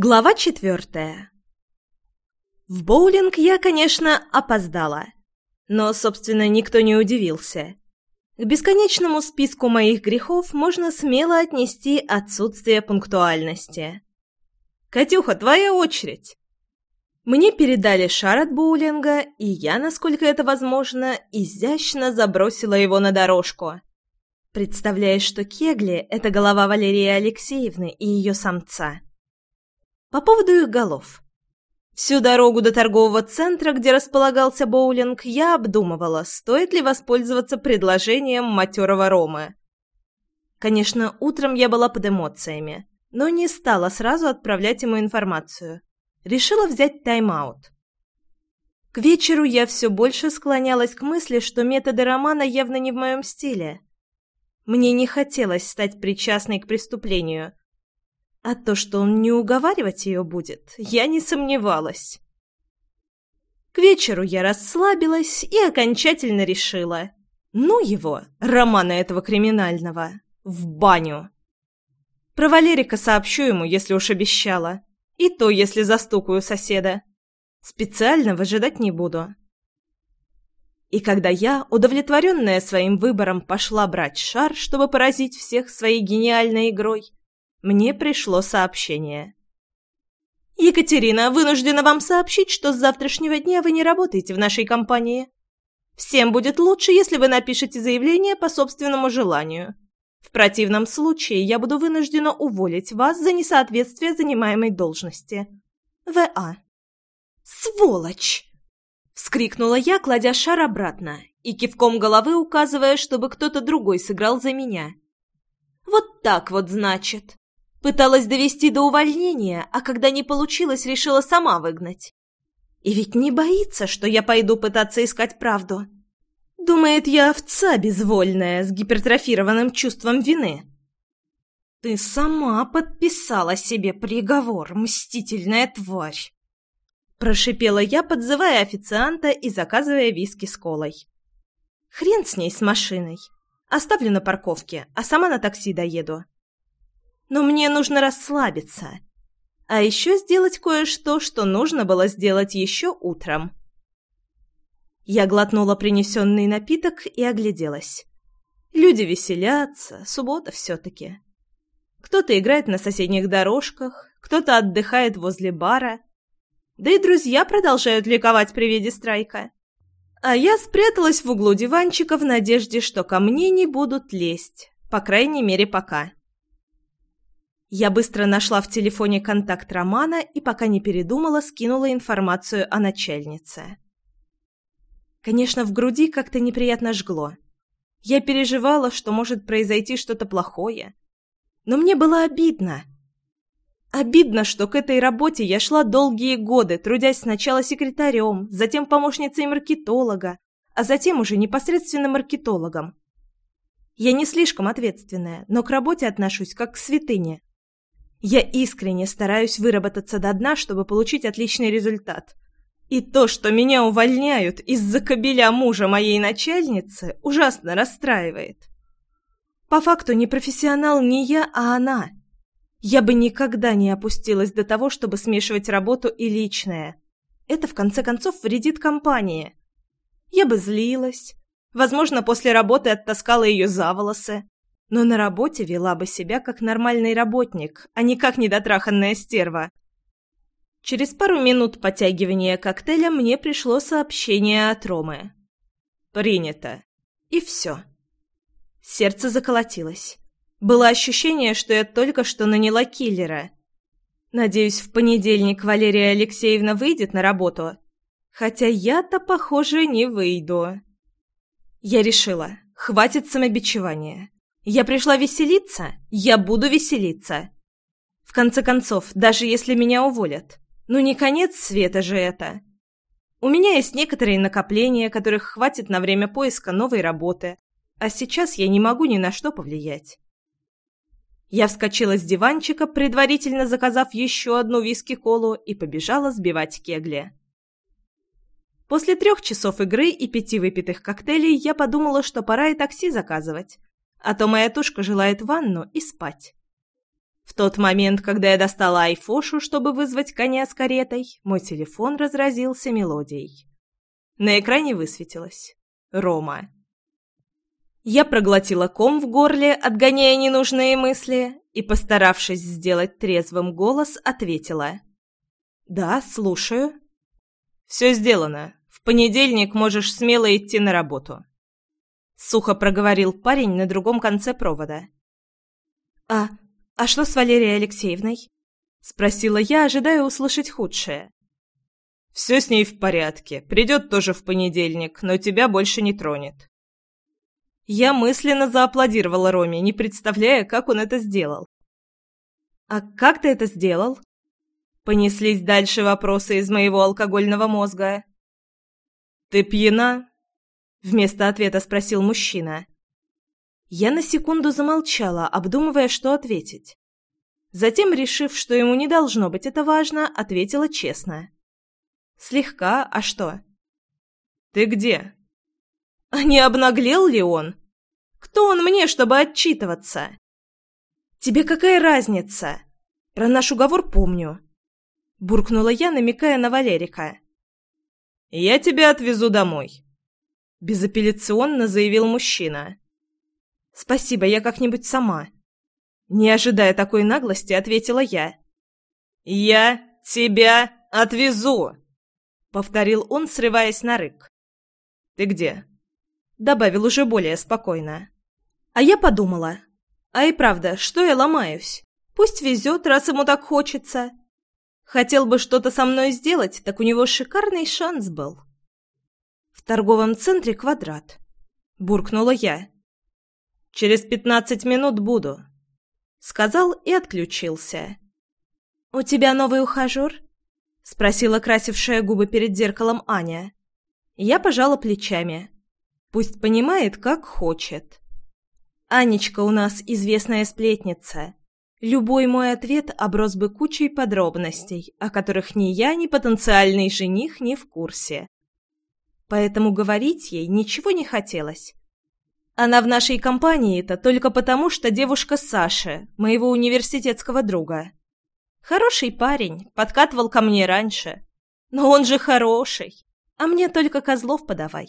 Глава четвертая. В боулинг я, конечно, опоздала. Но, собственно, никто не удивился. К бесконечному списку моих грехов можно смело отнести отсутствие пунктуальности. «Катюха, твоя очередь!» Мне передали шар от боулинга, и я, насколько это возможно, изящно забросила его на дорожку. Представляешь, что кегли — это голова Валерии Алексеевны и ее самца. По поводу их голов. Всю дорогу до торгового центра, где располагался боулинг, я обдумывала, стоит ли воспользоваться предложением матерого Ромы. Конечно, утром я была под эмоциями, но не стала сразу отправлять ему информацию. Решила взять тайм-аут. К вечеру я все больше склонялась к мысли, что методы романа явно не в моем стиле. Мне не хотелось стать причастной к преступлению, а то, что он не уговаривать ее будет, я не сомневалась. К вечеру я расслабилась и окончательно решила. Ну его, романа этого криминального, в баню. Про Валерика сообщу ему, если уж обещала. И то, если застукаю соседа. Специально выжидать не буду. И когда я, удовлетворенная своим выбором, пошла брать шар, чтобы поразить всех своей гениальной игрой, мне пришло сообщение. «Екатерина, вынуждена вам сообщить, что с завтрашнего дня вы не работаете в нашей компании. Всем будет лучше, если вы напишете заявление по собственному желанию. В противном случае я буду вынуждена уволить вас за несоответствие занимаемой должности. В.А.» «Сволочь!» — вскрикнула я, кладя шар обратно и кивком головы указывая, чтобы кто-то другой сыграл за меня. «Вот так вот, значит!» Пыталась довести до увольнения, а когда не получилось, решила сама выгнать. И ведь не боится, что я пойду пытаться искать правду. Думает, я овца безвольная, с гипертрофированным чувством вины. Ты сама подписала себе приговор, мстительная тварь. Прошипела я, подзывая официанта и заказывая виски с колой. Хрен с ней, с машиной. Оставлю на парковке, а сама на такси доеду но мне нужно расслабиться. А еще сделать кое-что, что нужно было сделать еще утром. Я глотнула принесенный напиток и огляделась. Люди веселятся, суббота все-таки. Кто-то играет на соседних дорожках, кто-то отдыхает возле бара. Да и друзья продолжают ликовать при виде страйка. А я спряталась в углу диванчика в надежде, что ко мне не будут лезть, по крайней мере, пока. Я быстро нашла в телефоне контакт Романа и, пока не передумала, скинула информацию о начальнице. Конечно, в груди как-то неприятно жгло. Я переживала, что может произойти что-то плохое. Но мне было обидно. Обидно, что к этой работе я шла долгие годы, трудясь сначала секретарем, затем помощницей маркетолога, а затем уже непосредственно маркетологом. Я не слишком ответственная, но к работе отношусь как к святыне. Я искренне стараюсь выработаться до дна, чтобы получить отличный результат. И то, что меня увольняют из-за кобеля мужа моей начальницы, ужасно расстраивает. По факту не профессионал не я, а она. Я бы никогда не опустилась до того, чтобы смешивать работу и личное. Это, в конце концов, вредит компании. Я бы злилась. Возможно, после работы оттаскала ее за волосы но на работе вела бы себя как нормальный работник, а не как недотраханная стерва. Через пару минут подтягивания коктейля мне пришло сообщение от Ромы. «Принято». И все. Сердце заколотилось. Было ощущение, что я только что наняла киллера. Надеюсь, в понедельник Валерия Алексеевна выйдет на работу. Хотя я-то, похоже, не выйду. Я решила, хватит самобичевания. Я пришла веселиться, я буду веселиться. В конце концов, даже если меня уволят, ну не конец света же это. У меня есть некоторые накопления, которых хватит на время поиска новой работы, а сейчас я не могу ни на что повлиять. Я вскочила с диванчика, предварительно заказав еще одну виски-колу, и побежала сбивать кегли. После трех часов игры и пяти выпитых коктейлей я подумала, что пора и такси заказывать а то моя тушка желает ванну и спать. В тот момент, когда я достала айфошу, чтобы вызвать коня с каретой, мой телефон разразился мелодией. На экране высветилось «Рома». Я проглотила ком в горле, отгоняя ненужные мысли, и, постаравшись сделать трезвым голос, ответила. «Да, слушаю». «Все сделано. В понедельник можешь смело идти на работу». Сухо проговорил парень на другом конце провода. «А... а что с Валерией Алексеевной?» Спросила я, ожидая услышать худшее. «Все с ней в порядке. Придет тоже в понедельник, но тебя больше не тронет». Я мысленно зааплодировала Роме, не представляя, как он это сделал. «А как ты это сделал?» Понеслись дальше вопросы из моего алкогольного мозга. «Ты пьяна?» Вместо ответа спросил мужчина. Я на секунду замолчала, обдумывая, что ответить. Затем, решив, что ему не должно быть это важно, ответила честно. «Слегка, а что?» «Ты где?» «А не обнаглел ли он? Кто он мне, чтобы отчитываться?» «Тебе какая разница? Про наш уговор помню», — буркнула я, намекая на Валерика. «Я тебя отвезу домой», — безапелляционно заявил мужчина. «Спасибо, я как-нибудь сама». Не ожидая такой наглости, ответила я. «Я тебя отвезу!» — повторил он, срываясь на рык. «Ты где?» — добавил уже более спокойно. А я подумала. А и правда, что я ломаюсь? Пусть везет, раз ему так хочется. Хотел бы что-то со мной сделать, так у него шикарный шанс был. Торговом центре квадрат. Буркнула я. «Через пятнадцать минут буду», — сказал и отключился. «У тебя новый ухажер?» — спросила красившая губы перед зеркалом Аня. Я пожала плечами. Пусть понимает, как хочет. Анечка у нас известная сплетница. Любой мой ответ оброс бы кучей подробностей, о которых ни я, ни потенциальный жених не в курсе. Поэтому говорить ей ничего не хотелось. Она в нашей компании-то только потому, что девушка Саши, моего университетского друга. Хороший парень, подкатывал ко мне раньше. Но он же хороший, а мне только козлов подавай.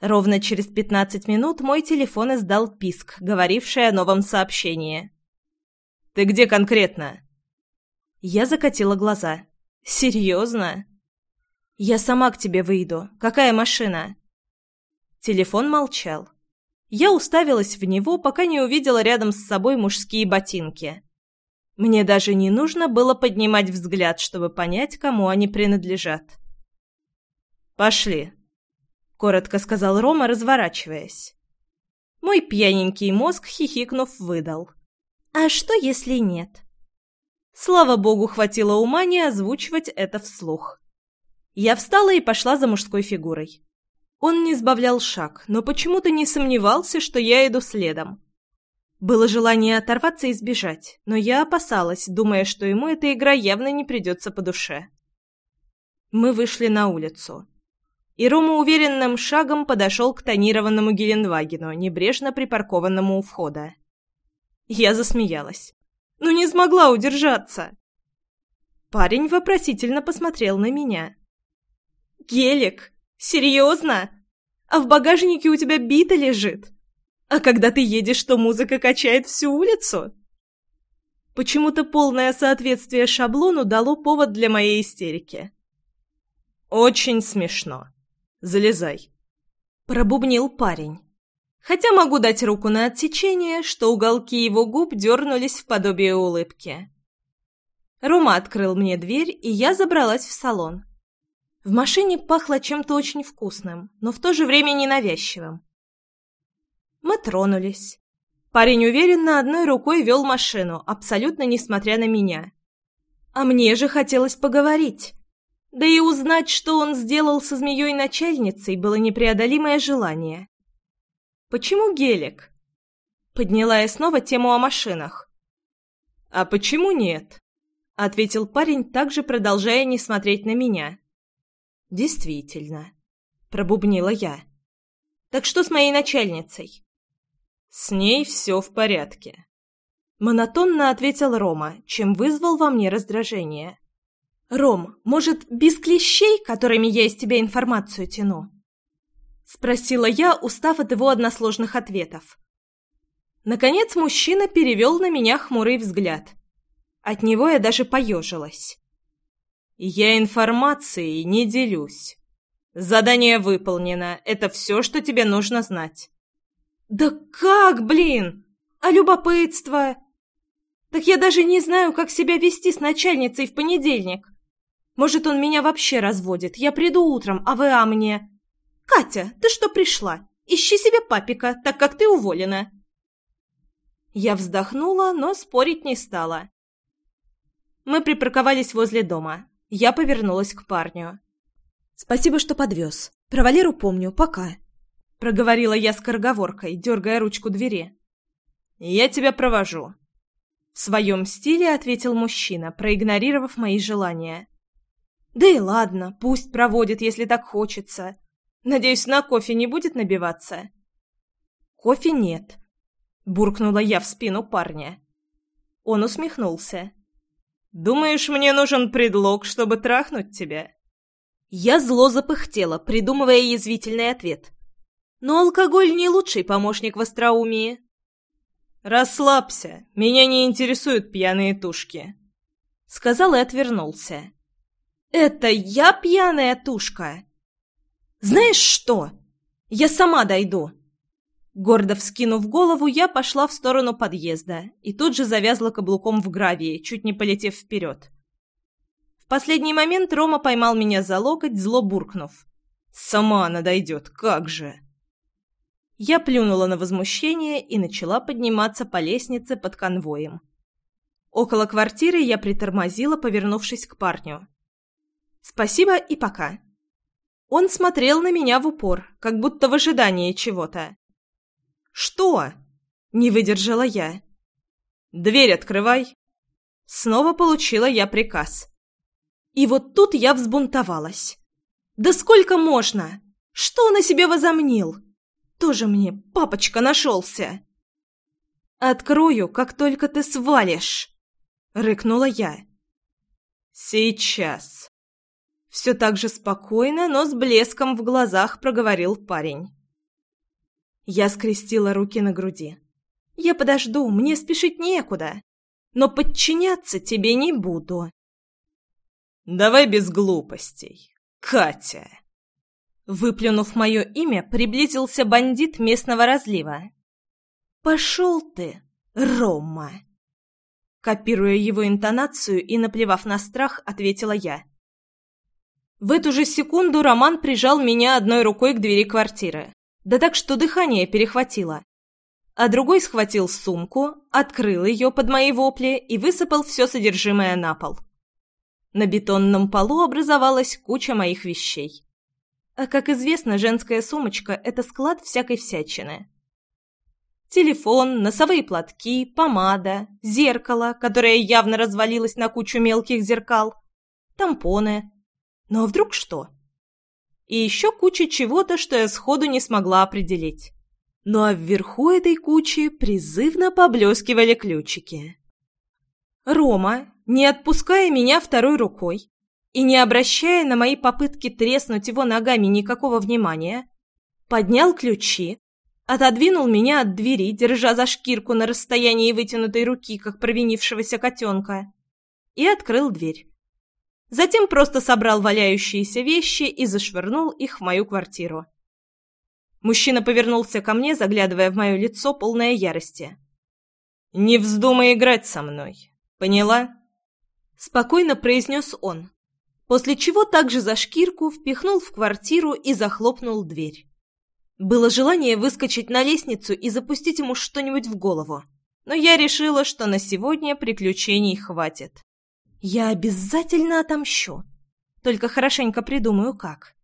Ровно через пятнадцать минут мой телефон издал писк, говоривший о новом сообщении. «Ты где конкретно?» Я закатила глаза. «Серьезно?» «Я сама к тебе выйду. Какая машина?» Телефон молчал. Я уставилась в него, пока не увидела рядом с собой мужские ботинки. Мне даже не нужно было поднимать взгляд, чтобы понять, кому они принадлежат. «Пошли», — коротко сказал Рома, разворачиваясь. Мой пьяненький мозг, хихикнув, выдал. А что, если нет? Слава богу, хватило ума не озвучивать это вслух. Я встала и пошла за мужской фигурой. Он не сбавлял шаг, но почему-то не сомневался, что я иду следом. Было желание оторваться и сбежать, но я опасалась, думая, что ему эта игра явно не придется по душе. Мы вышли на улицу. И Рома уверенным шагом подошел к тонированному Гелендвагену, небрежно припаркованному у входа. Я засмеялась. Ну не смогла удержаться. Парень вопросительно посмотрел на меня. «Гелик? Серьезно? А в багажнике у тебя бита лежит? А когда ты едешь, то музыка качает всю улицу?» Почему-то полное соответствие шаблону дало повод для моей истерики. «Очень смешно. Залезай», — пробубнил парень хотя могу дать руку на отсечение, что уголки его губ дернулись в подобие улыбки. Рома открыл мне дверь, и я забралась в салон. В машине пахло чем-то очень вкусным, но в то же время ненавязчивым. Мы тронулись. Парень уверенно одной рукой вел машину, абсолютно несмотря на меня. А мне же хотелось поговорить. Да и узнать, что он сделал со змеей-начальницей, было непреодолимое желание. «Почему гелик?» Подняла я снова тему о машинах. «А почему нет?» — ответил парень, также продолжая не смотреть на меня. «Действительно», — пробубнила я. «Так что с моей начальницей?» «С ней все в порядке». Монотонно ответил Рома, чем вызвал во мне раздражение. «Ром, может, без клещей, которыми я из тебя информацию тяну?» Спросила я, устав от его односложных ответов. Наконец мужчина перевел на меня хмурый взгляд. От него я даже поежилась. «Я информацией не делюсь. Задание выполнено. Это все, что тебе нужно знать». «Да как, блин? А любопытство?» «Так я даже не знаю, как себя вести с начальницей в понедельник. Может, он меня вообще разводит. Я приду утром, а вы а мне...» «Катя, ты что пришла? Ищи себе папика, так как ты уволена». Я вздохнула, но спорить не стала. Мы припарковались возле дома. Я повернулась к парню. «Спасибо, что подвез. Про Валеру помню. Пока». Проговорила я скороговоркой, дергая ручку двери. «Я тебя провожу». В своем стиле ответил мужчина, проигнорировав мои желания. «Да и ладно, пусть проводит, если так хочется. Надеюсь, на кофе не будет набиваться?» «Кофе нет», — буркнула я в спину парня. Он усмехнулся. «Думаешь, мне нужен предлог, чтобы трахнуть тебя?» Я зло запыхтела, придумывая язвительный ответ. Но алкоголь не лучший помощник в остроумии. «Расслабься, меня не интересуют пьяные тушки», — сказал и отвернулся. «Это я пьяная тушка?» «Знаешь что? Я сама дойду!» Гордо вскинув голову, я пошла в сторону подъезда и тут же завязла каблуком в гравии, чуть не полетев вперед. В последний момент Рома поймал меня за локоть, зло буркнув. «Сама она дойдет, как же!» Я плюнула на возмущение и начала подниматься по лестнице под конвоем. Около квартиры я притормозила, повернувшись к парню. «Спасибо и пока». Он смотрел на меня в упор, как будто в ожидании чего-то. «Что?» — не выдержала я. «Дверь открывай!» Снова получила я приказ. И вот тут я взбунтовалась. «Да сколько можно? Что он о себе возомнил?» Тоже мне папочка нашелся!» «Открою, как только ты свалишь!» — рыкнула я. «Сейчас!» Все так же спокойно, но с блеском в глазах проговорил парень. Я скрестила руки на груди. «Я подожду, мне спешить некуда, но подчиняться тебе не буду». «Давай без глупостей, Катя!» Выплюнув мое имя, приблизился бандит местного разлива. «Пошел ты, Рома!» Копируя его интонацию и наплевав на страх, ответила я. В эту же секунду Роман прижал меня одной рукой к двери квартиры. Да так, что дыхание перехватило. А другой схватил сумку, открыл ее под мои вопли и высыпал все содержимое на пол. На бетонном полу образовалась куча моих вещей. А как известно, женская сумочка – это склад всякой всячины. Телефон, носовые платки, помада, зеркало, которое явно развалилось на кучу мелких зеркал, тампоны. Ну а вдруг что? И еще куча чего-то, что я сходу не смогла определить. Ну а вверху этой кучи призывно поблескивали ключики. Рома, не отпуская меня второй рукой, и, не обращая на мои попытки треснуть его ногами никакого внимания, поднял ключи, отодвинул меня от двери, держа за шкирку на расстоянии вытянутой руки, как провинившегося котенка, и открыл дверь. Затем просто собрал валяющиеся вещи и зашвырнул их в мою квартиру. Мужчина повернулся ко мне, заглядывая в мое лицо, полное ярости. «Не вздумай играть со мной, поняла?» Спокойно произнес он, после чего также за шкирку впихнул в квартиру и захлопнул дверь. Было желание выскочить на лестницу и запустить ему что-нибудь в голову, но я решила, что на сегодня приключений хватит. Я обязательно отомщу, только хорошенько придумаю как.